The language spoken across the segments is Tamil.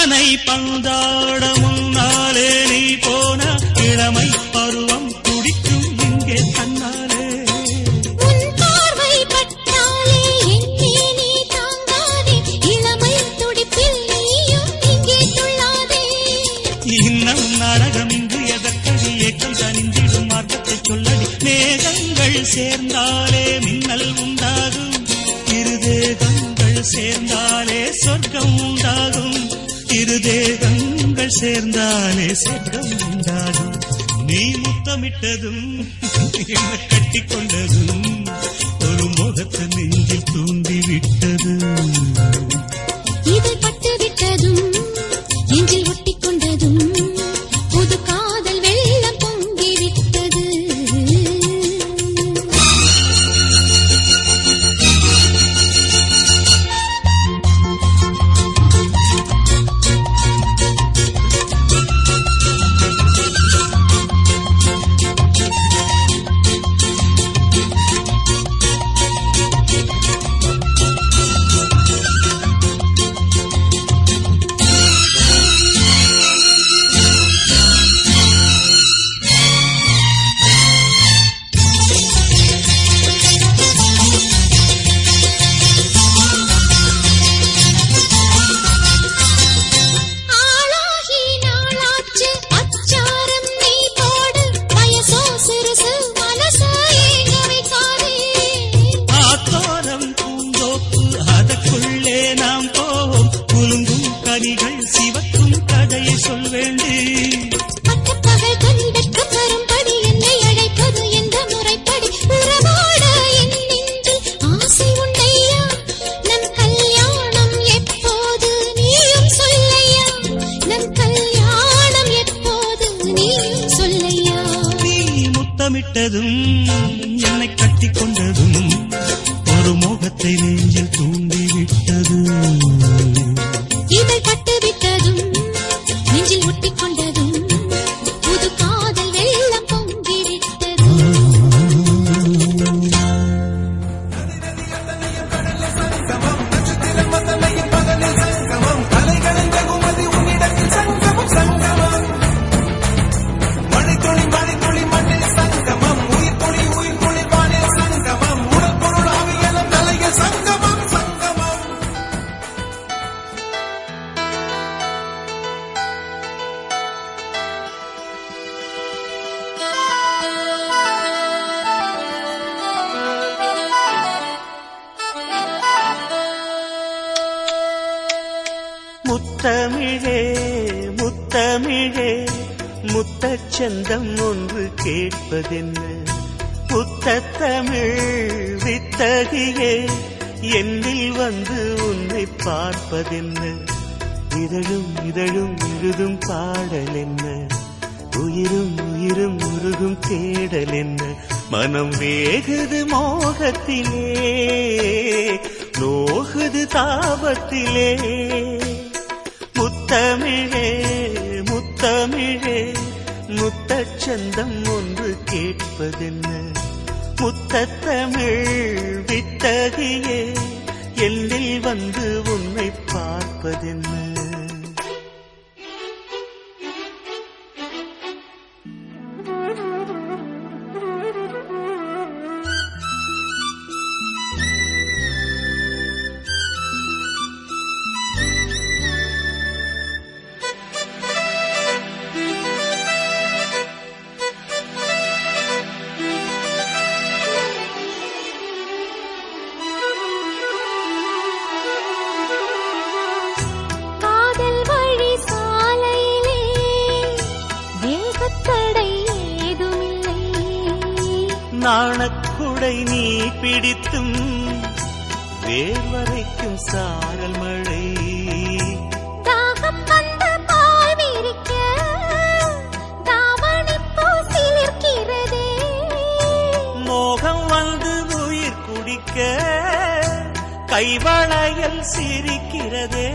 நானை பந்தாடமும் நாளே நீ போ சேர்ந்தாலே சேர்க்கம் உண்டாகும். நீ முத்தமிட்டதும் என்ன கட்டி கொண்டதும் ஒரு முகத்தை நெஞ்சில் தூண்டி விட்டது கைவளையல் சிரிக்கிறதே.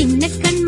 சின்ன கண்மணி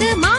ஏழெடுத்து மாளிகையும்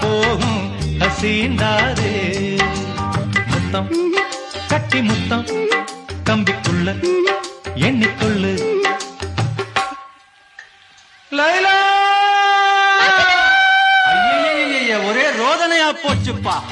போகும் ஹசீந்தாரே முத்தம் கட்டி முத்தம் கம்பிக்குள்ள எண்ணிக்கொள்ளு. லைலா! ஒரே ரோதனையா போச்சுப்பா.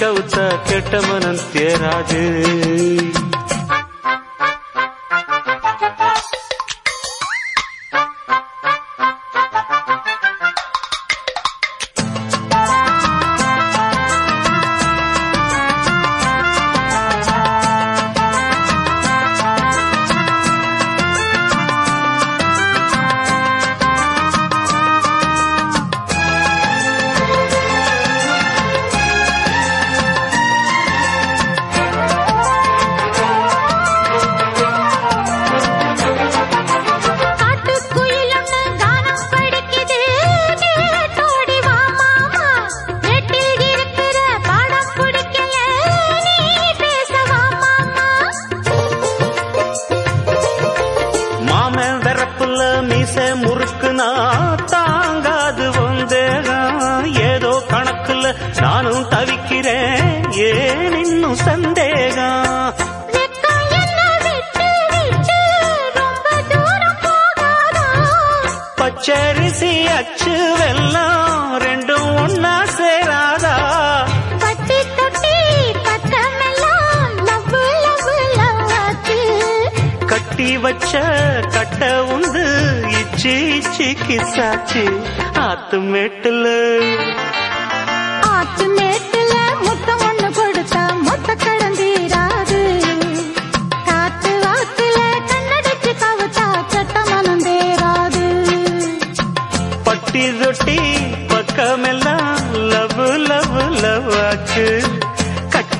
கண்ணடிச்சு கவுத்த கெட்ட மனம் தேராது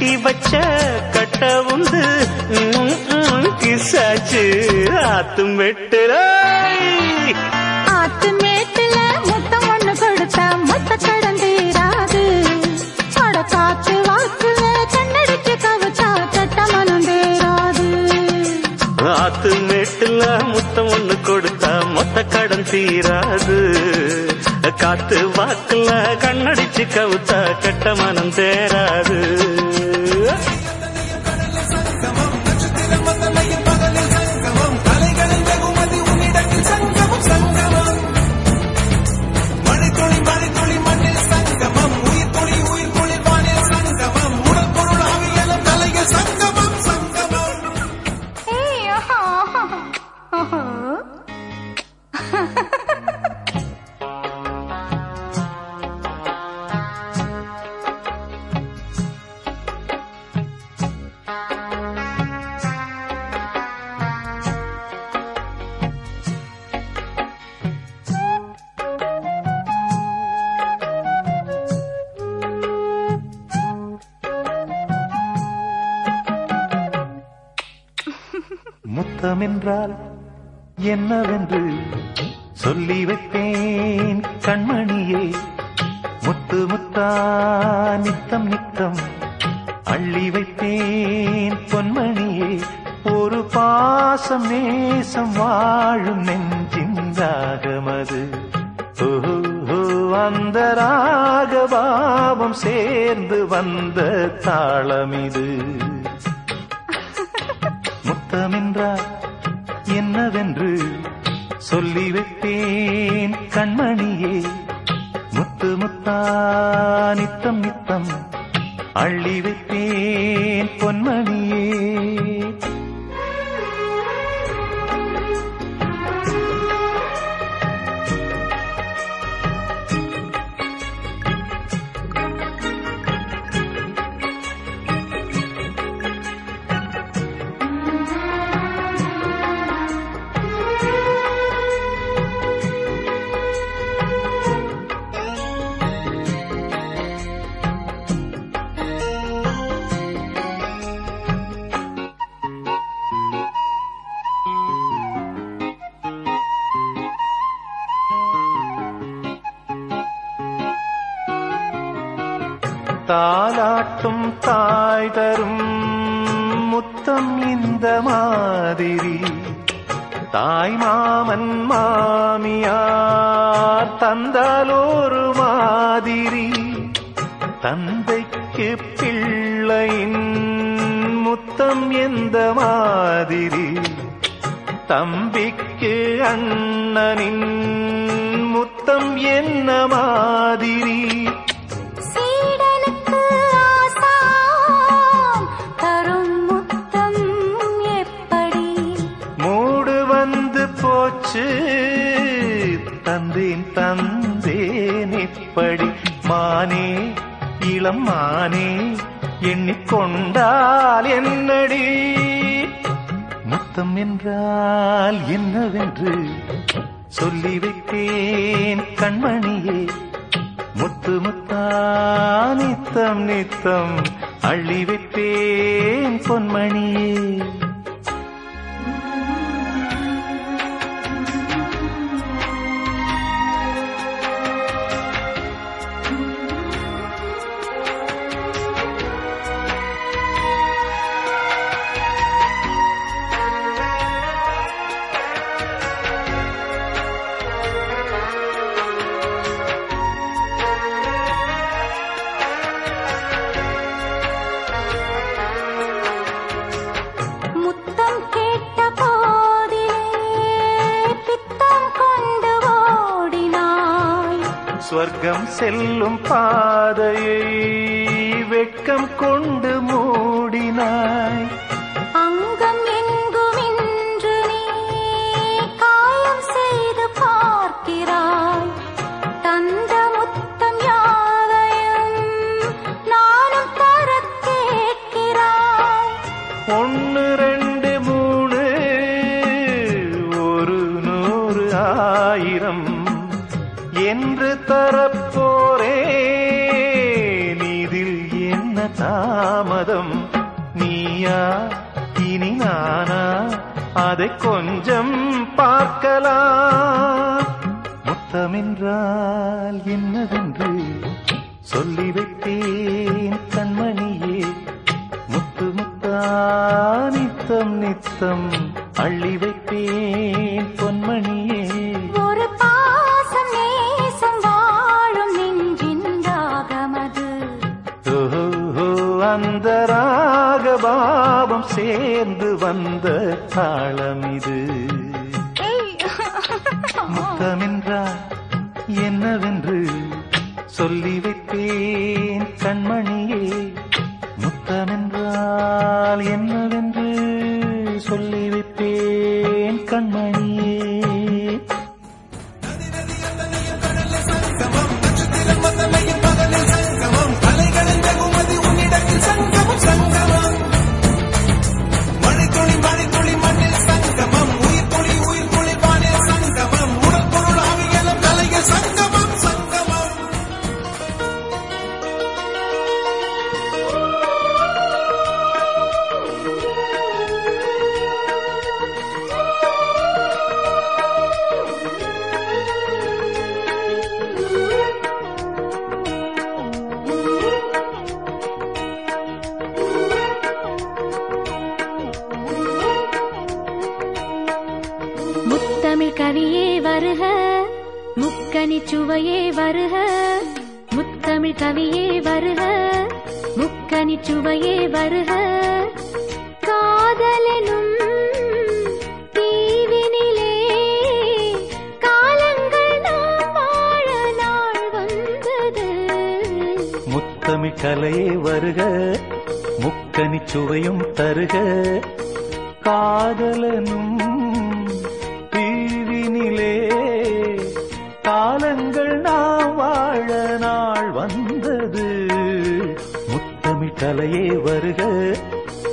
கட்டி வச்ச கட்ட உந்து கிசாச்சு. ஆத்தும் வெட்டுல ஆத்து மேட்டுல மொத்தம் ஒண்ணு கொடுத்தா மொத்த கடன் தீராது. காத்து வாக்குல கண்ணடிக்க கவச்சா கட்ட மனம் தேராது. ஆத்து மேட்டுல மொத்தம் ஒண்ணு கொடுத்தா மொத்த கடன் தீராது. காத்து வாக்குல கண்ணடிச்சு கவுத்தா கட்ட மனம் தேராது. தாய்மாமன் மாமியார் தந்தாலோரு மாதிரி. தந்தைக்கு பிள்ளையின் முத்தம் எந்த மாதிரி? தம்பிக்கு அண்ணனின் முத்தம் என்னமா நாத்தம் என்றால் என்னவென்று சொல்லி வைத்தேன் கண்மணி காணலாம் முத்தமென்றால் என் தருக. காதலனும் தீவினிலே காலங்கள் நாம் வாழ நாள் வந்தது. முத்தமிழ் கலையே வருக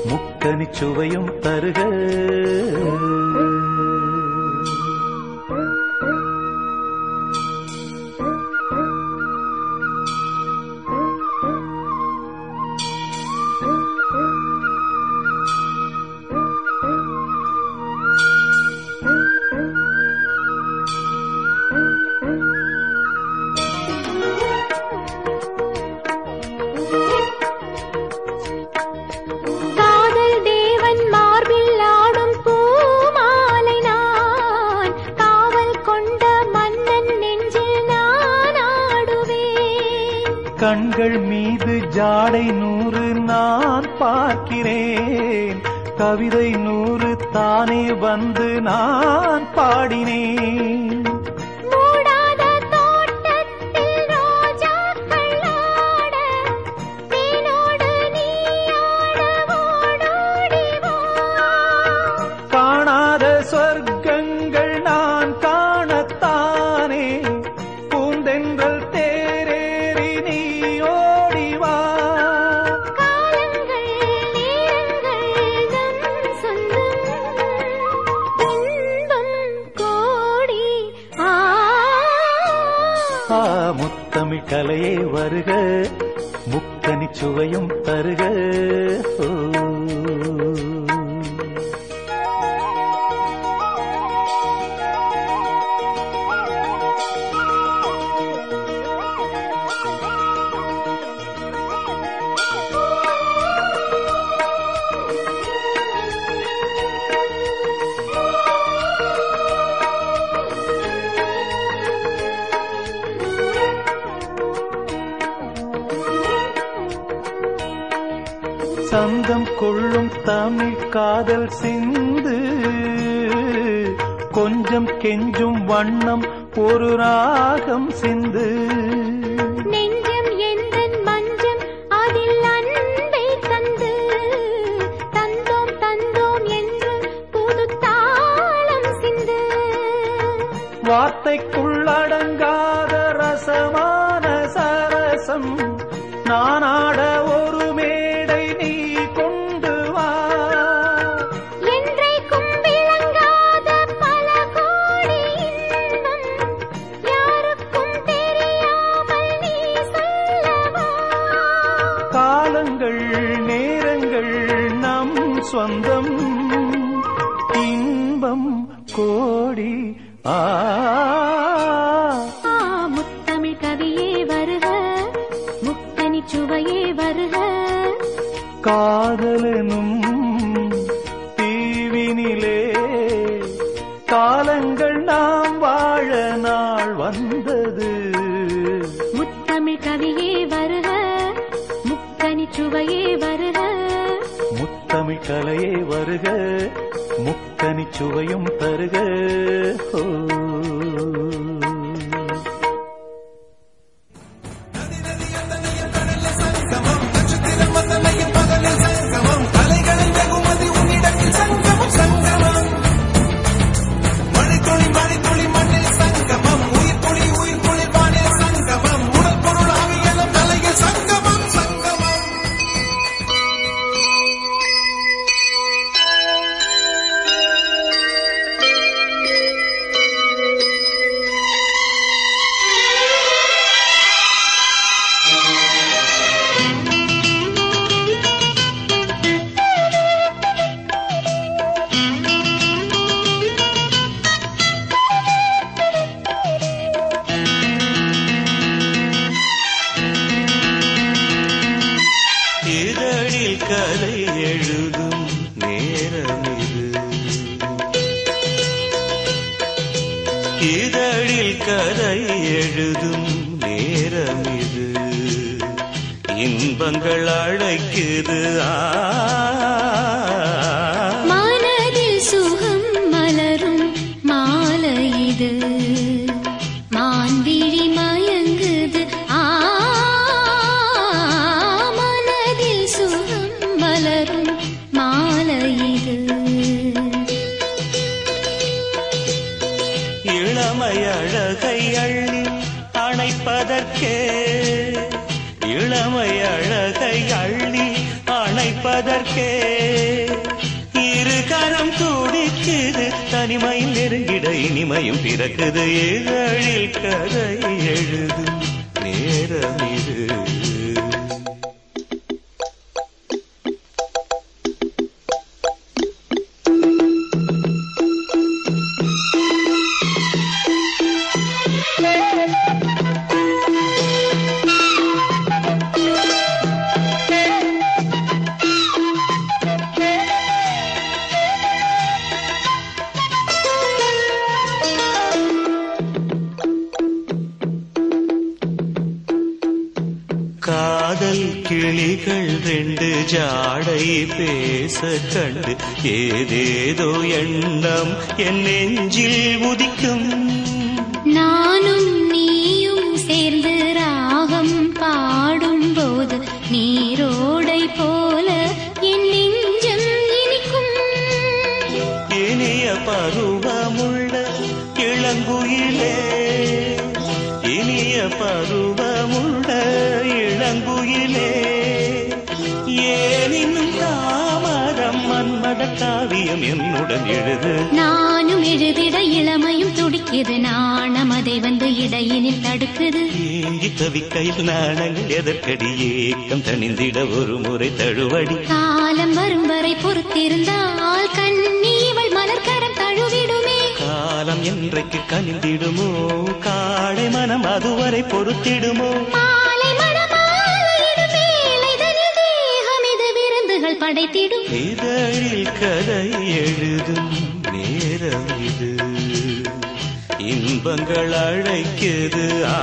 முத்தனி சுவையும் தருக. ஆடை நூறு நான் பார்க்கிறேன். கவிதை நூறு தானே வந்து நான் பாடினேன். வண்ணம் ஒரு ராகம் சிந்து. நெஞ்சம் எந்த மஞ்சம் அதில் அன்பை தந்து. தந்தோம் தந்தோம் என்றும் புது தாளம் சிந்து. வார்த்தைக்குள் இன்பங்கள் அழைக்குது. மனதில் சுகம் மலரும் மாலை இது. கடை நிமையும் பிறக்குது. ஏழில் கதை எழுதும் நேரம் இது. மணத்திடுமோ மாலை விருந்துகள் படைத்திடும்? இதழில் கதை எழுதும் நேரம் இது. இன்பங்கள் அழைக்குது ஆ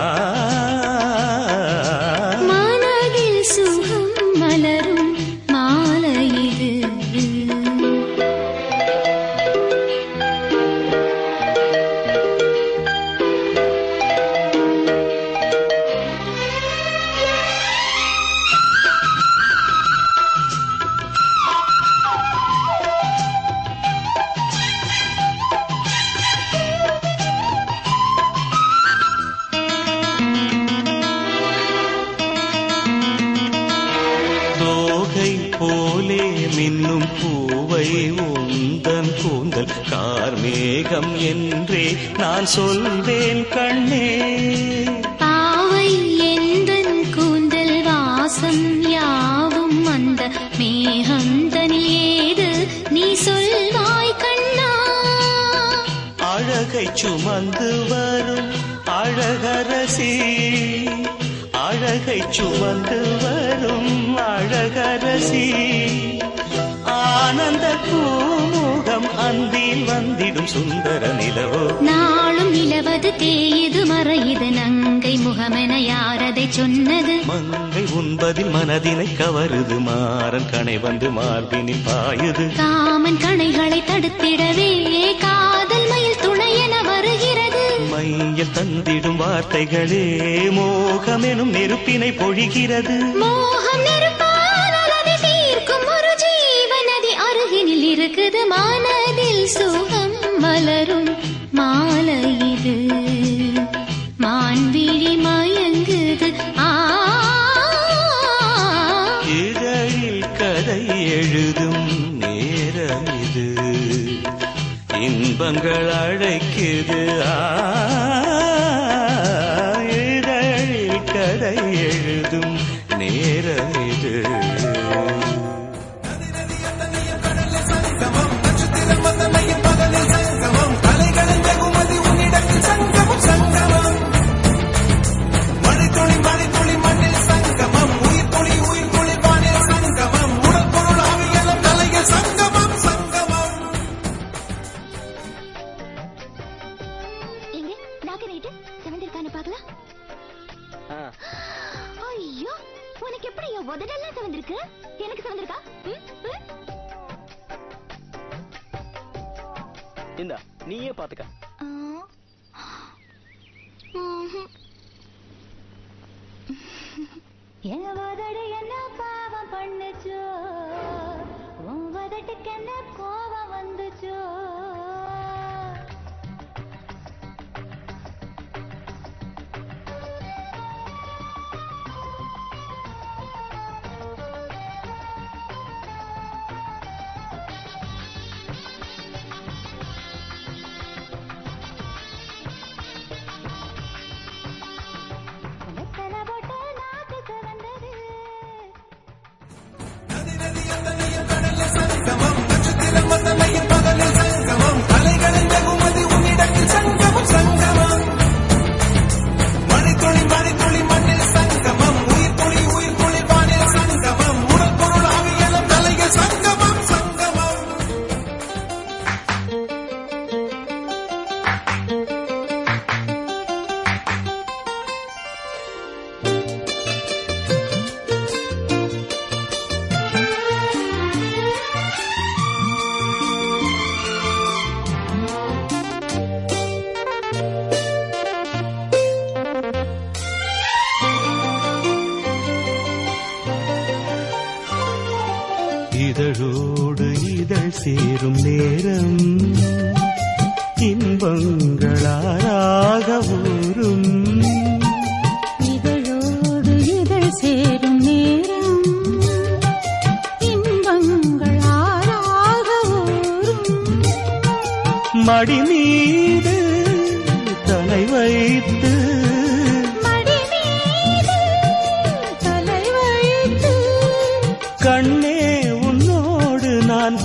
கதினை கவருது மாறன் கணை வந்து மார்பினில் பாயுது. காமன் கணைகளை தடுத்திடவே காதல் மயில் துணை என வருகிறது. மையில் தந்திடும் வார்த்தைகளே மோகமெனும் நெருப்பினை பொழிகிறது. மோகம் துன்பங்கள் அழைக்குது. ஆ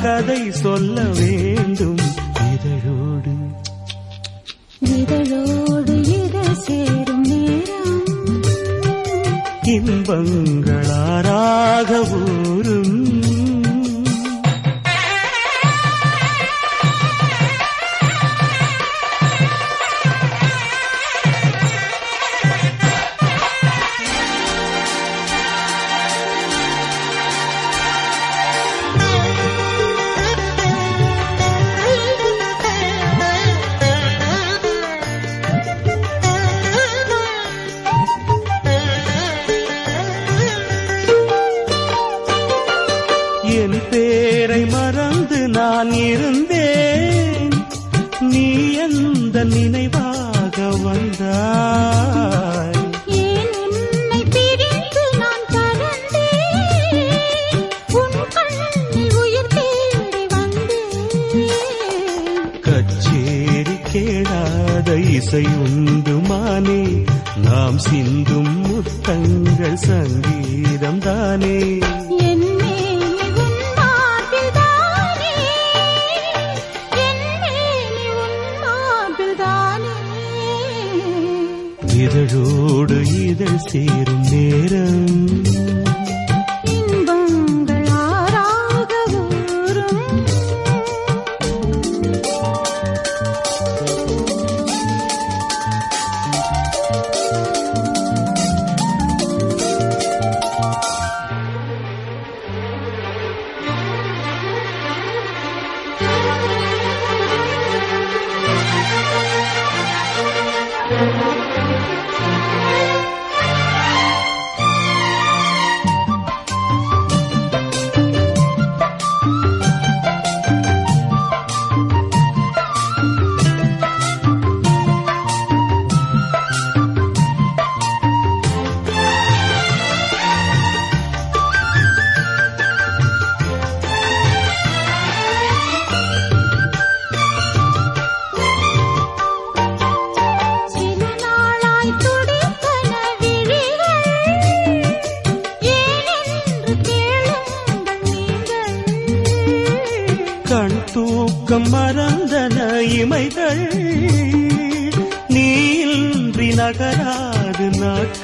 கதை சொல்ல வேண்டும். இதழோடு. இதழோடு இத சேரும் நேரம். இன்பங்களாராக ஊரும். இசையுண்டு மானே நாம் சிந்தும் முத்தங்கள் சங்க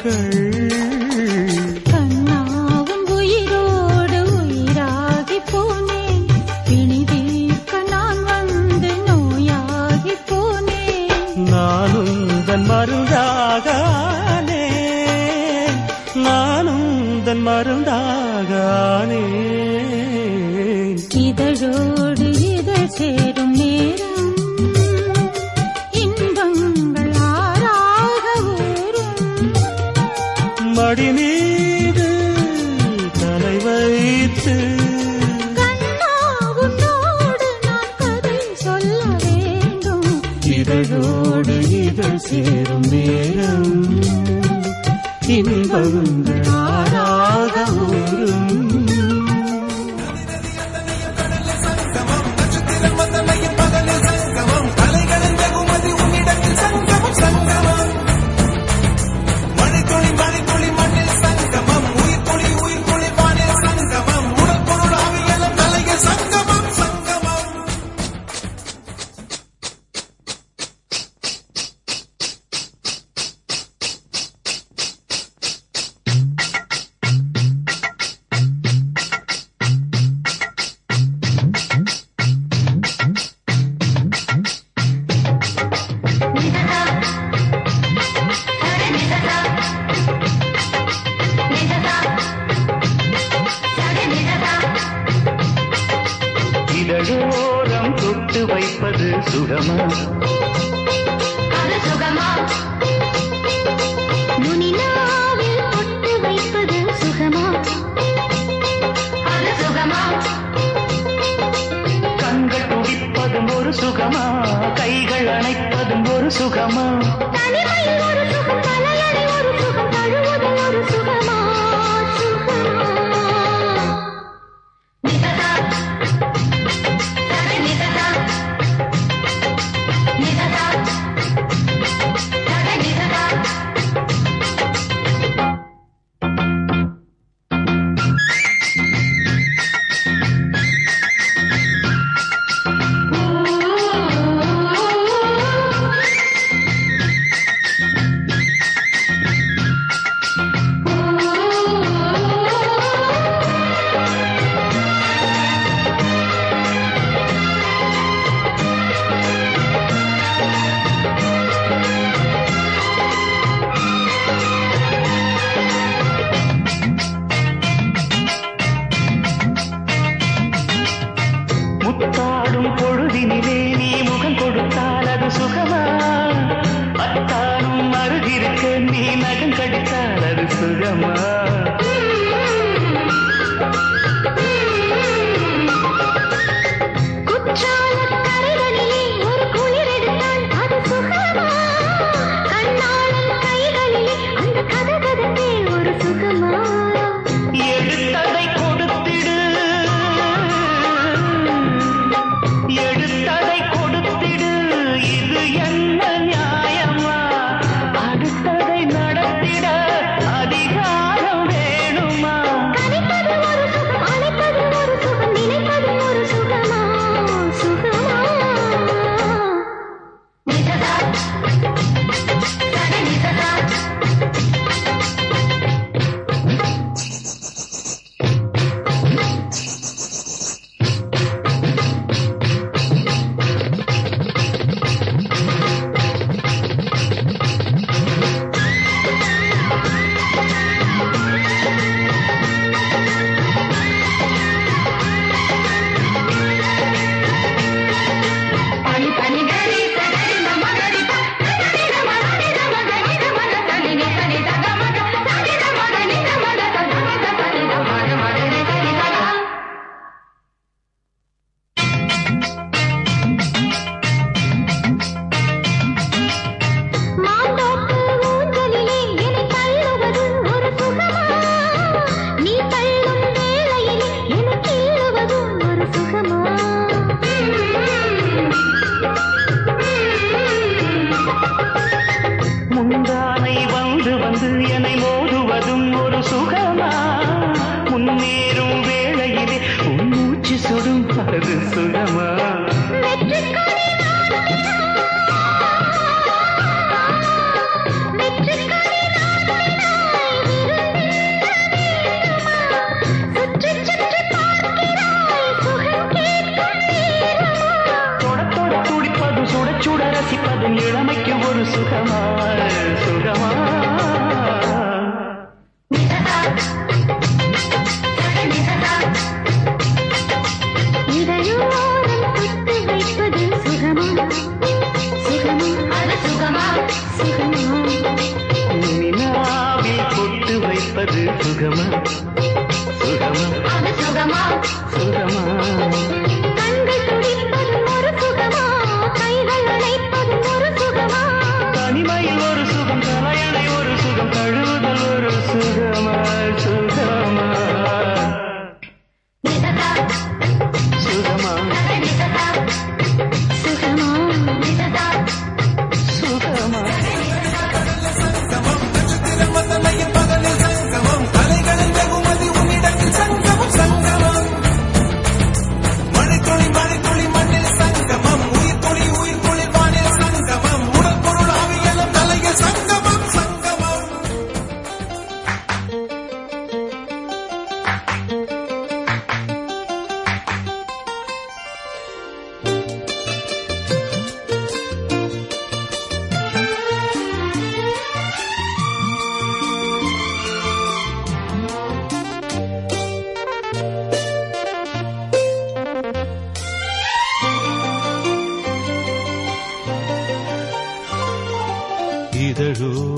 கண்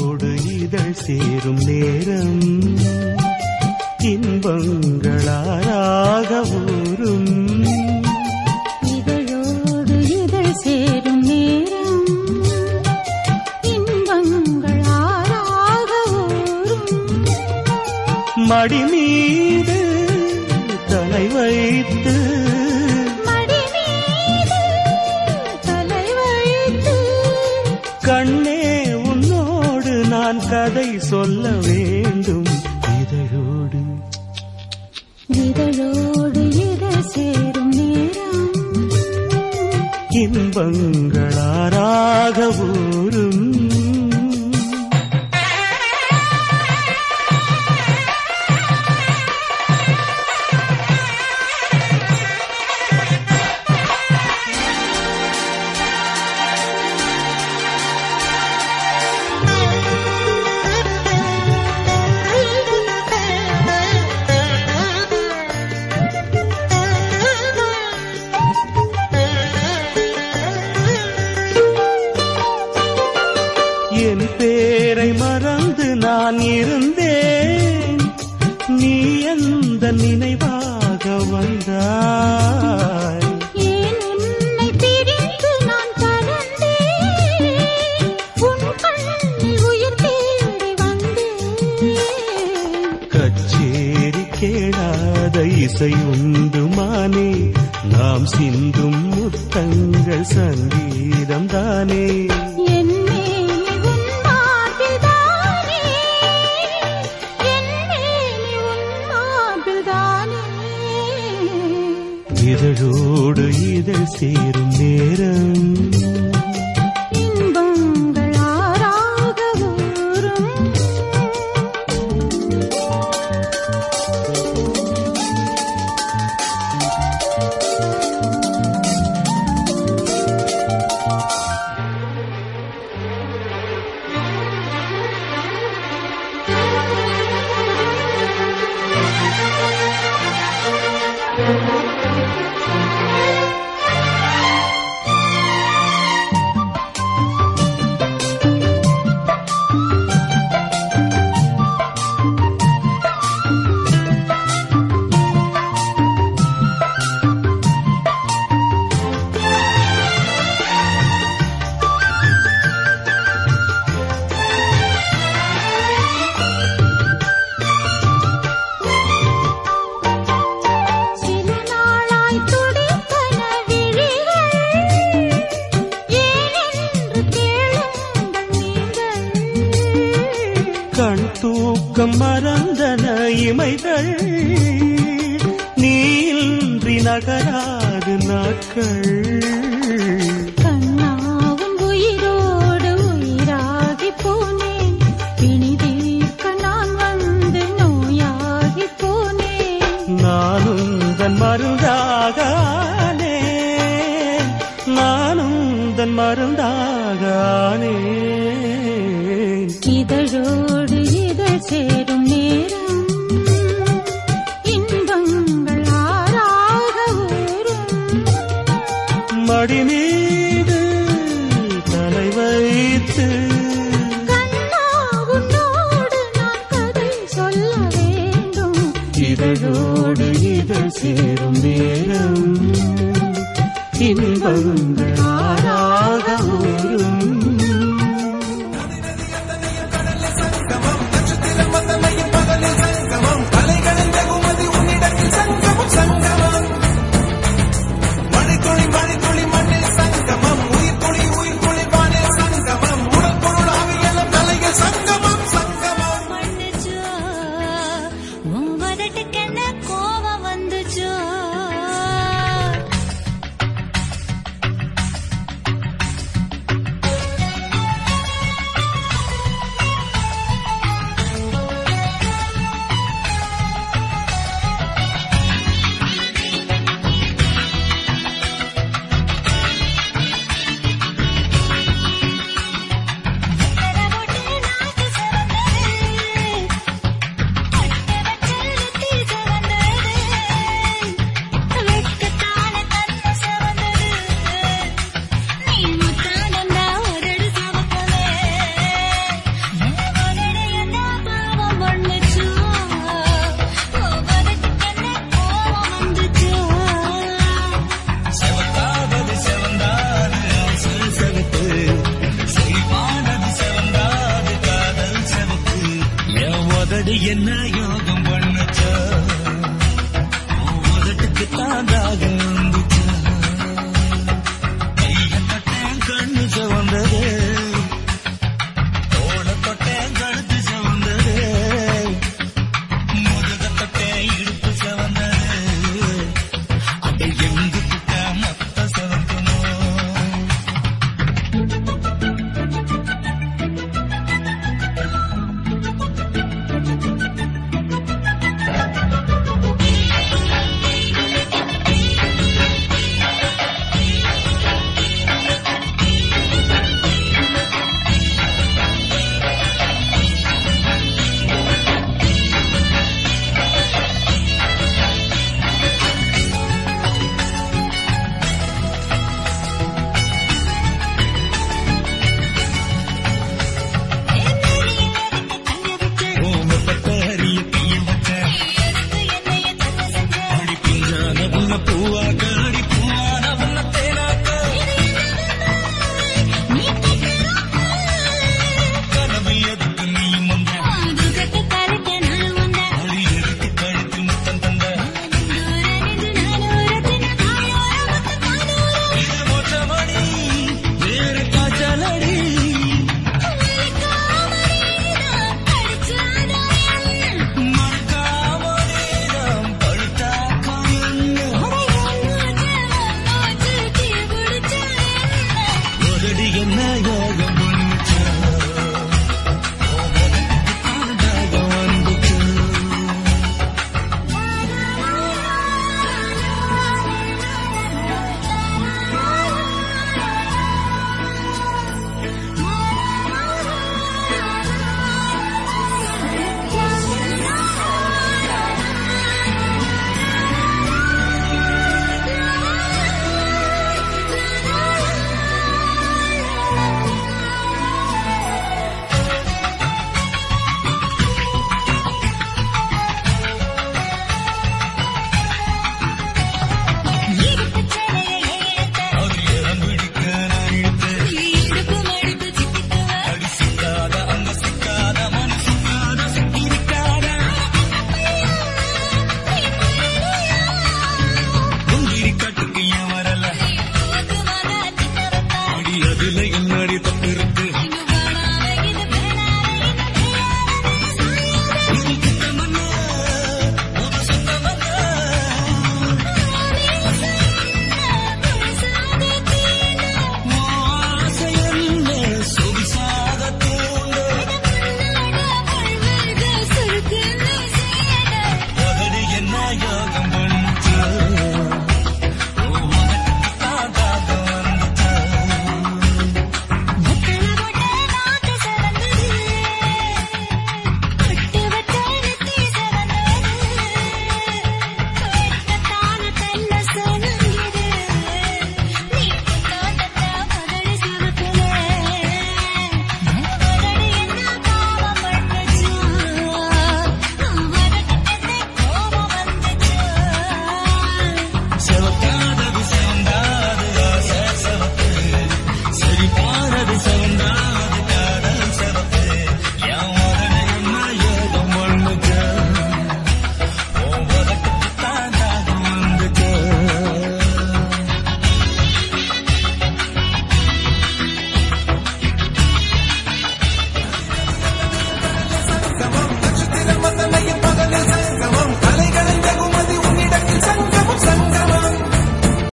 உன்னோடு இதழ் சேரும் நேரம் இன்பங்களாக ஊரும் இதழோடு இதழ் சேரும் நேரம் இன்பங்களாக ஊரும் மடி மீது தலை வைத்து சொல்ல வேண்டும். இதழோடு. இதழோடு இதை சேரும் நேரம். இன்பங்களாராக ஊர்